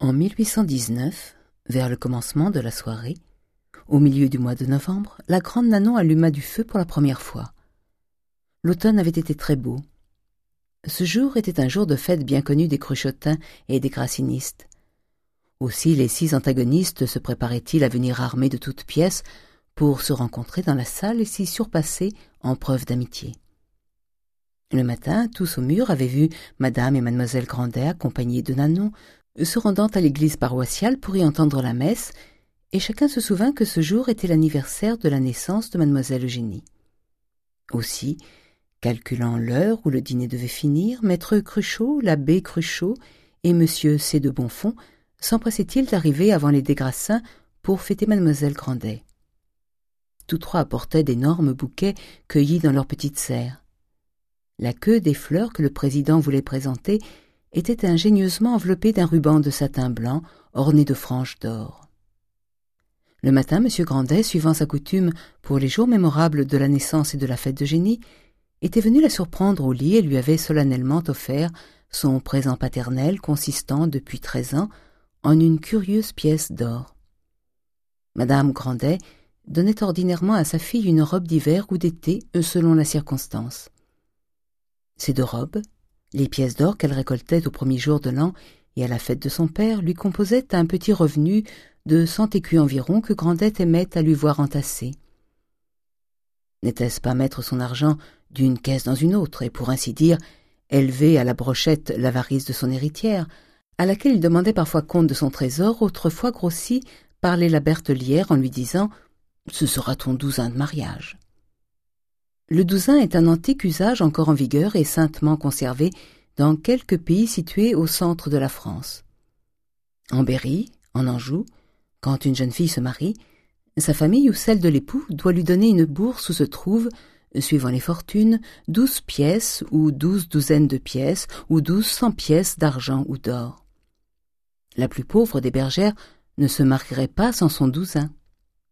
En 1819, vers le commencement de la soirée, au milieu du mois de novembre, la grande Nanon alluma du feu pour la première fois. L'automne avait été très beau. Ce jour était un jour de fête bien connu des cruchotins et des grassinistes. Aussi les six antagonistes se préparaient-ils à venir armés de toutes pièces pour se rencontrer dans la salle et s'y surpasser en preuve d'amitié. Le matin, tous au mur avaient vu Madame et Mademoiselle Grandet accompagnées de Nanon se rendant à l'église paroissiale pour y entendre la messe, et chacun se souvint que ce jour était l'anniversaire de la naissance de mademoiselle Eugénie. Aussi, calculant l'heure où le dîner devait finir, maître Cruchot, l'abbé Cruchot et monsieur C. de Bonfond s'empressaient-ils d'arriver avant les Desgrassins pour fêter mademoiselle Grandet. Tous trois apportaient d'énormes bouquets cueillis dans leur petite serre. La queue des fleurs que le président voulait présenter était ingénieusement enveloppé d'un ruban de satin blanc orné de franges d'or. Le matin, M. Grandet, suivant sa coutume pour les jours mémorables de la naissance et de la fête de génie, était venu la surprendre au lit et lui avait solennellement offert son présent paternel consistant depuis treize ans en une curieuse pièce d'or. Madame Grandet donnait ordinairement à sa fille une robe d'hiver ou d'été selon la circonstance. Ces deux robes, les pièces d'or qu'elle récoltait au premier jour de l'an et à la fête de son père lui composaient un petit revenu de cent écus environ que Grandet aimait à lui voir entasser. N'était-ce pas mettre son argent d'une caisse dans une autre et, pour ainsi dire, élever à la brochette l'avarice de son héritière, à laquelle il demandait parfois compte de son trésor, autrefois grossi par les la Bertellière en lui disant « Ce sera ton douzain de mariage ». Le douzain est un antique usage encore en vigueur et saintement conservé dans quelques pays situés au centre de la France. En Berry, en Anjou, quand une jeune fille se marie, sa famille ou celle de l'époux doit lui donner une bourse où se trouvent, suivant les fortunes, douze pièces ou douze douzaines de pièces ou douze cents pièces d'argent ou d'or. La plus pauvre des bergères ne se marierait pas sans son douzain,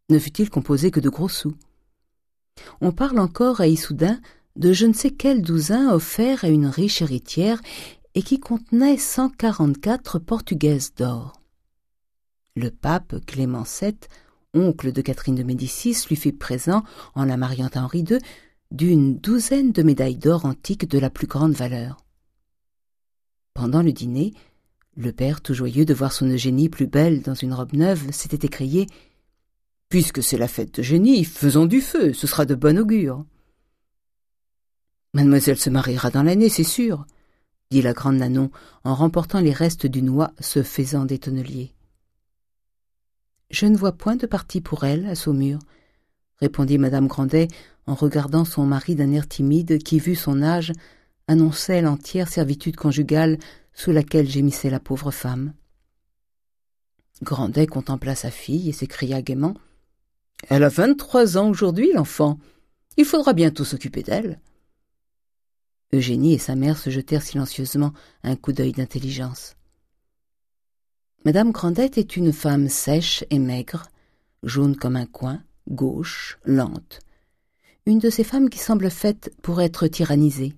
ne fût-il composé que de gros sous. On parle encore à Issoudun de je ne sais quel douzain offert à une riche héritière et qui contenait cent quarante-quatre portugaises d'or. Le pape Clément VII, oncle de Catherine de Médicis, lui fit présent, en la mariant à Henri II, d'une douzaine de médailles d'or antiques de la plus grande valeur. Pendant le dîner, le père, tout joyeux de voir son Eugénie plus belle dans une robe neuve, s'était écrié Puisque c'est la fête de génie, faisons du feu, ce sera de bon augure. Mademoiselle se mariera dans l'année, c'est sûr, dit la grande Nanon en remportant les restes du noix se faisant des tonneliers. Je ne vois point de parti pour elle à Saumur, répondit madame Grandet en regardant son mari d'un air timide qui, vu son âge, annonçait l'entière servitude conjugale sous laquelle gémissait la pauvre femme. Grandet contempla sa fille et s'écria gaiement elle a vingt-trois ans aujourd'hui, l'enfant. Il faudra bientôt s'occuper d'elle. Eugénie et sa mère se jetèrent silencieusement un coup d'œil d'intelligence. Madame Grandet est une femme sèche et maigre, jaune comme un coin, gauche, lente. Une de ces femmes qui semblent faites pour être tyrannisées.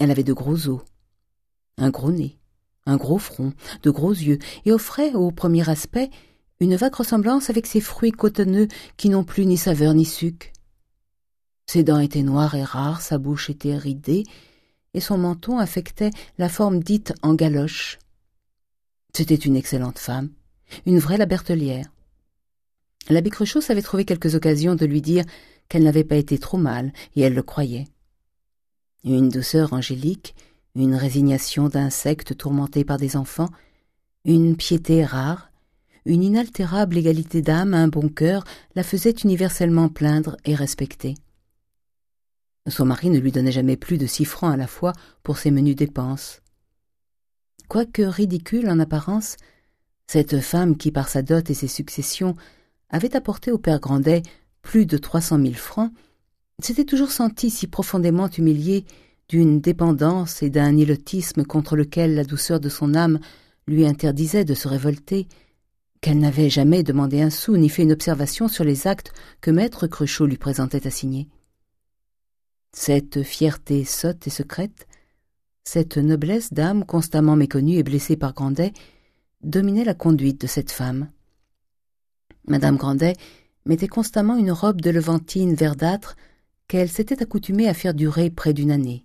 Elle avait de gros os, un gros nez, un gros front, de gros yeux, et offrait, au premier aspect, une vague ressemblance avec ces fruits cotonneux qui n'ont plus ni saveur ni suc. Ses dents étaient noires et rares, sa bouche était ridée, et son menton affectait la forme dite en galoche. C'était une excellente femme, une vraie la Bertelière. L'abbé Cruchot avait trouvé quelques occasions de lui dire qu'elle n'avait pas été trop mal, et elle le croyait. Une douceur angélique, une résignation d'insectes tourmentés par des enfants, une piété rare, une inaltérable égalité d'âme, un bon cœur, la faisait universellement plaindre et respecter. Son mari ne lui donnait jamais plus de six francs à la fois pour ses menues dépenses. Quoique ridicule en apparence, cette femme qui, par sa dot et ses successions, avait apporté au père Grandet plus de trois cent mille francs, s'était toujours sentie si profondément humiliée d'une dépendance et d'un ilotisme contre lequel la douceur de son âme lui interdisait de se révolter, qu'elle n'avait jamais demandé un sou ni fait une observation sur les actes que maître Cruchot lui présentait à signer. Cette fierté sotte et secrète, cette noblesse d'âme constamment méconnue et blessée par Grandet, dominait la conduite de cette femme. Madame Grandet mettait constamment une robe de levantine verdâtre qu'elle s'était accoutumée à faire durer près d'une année.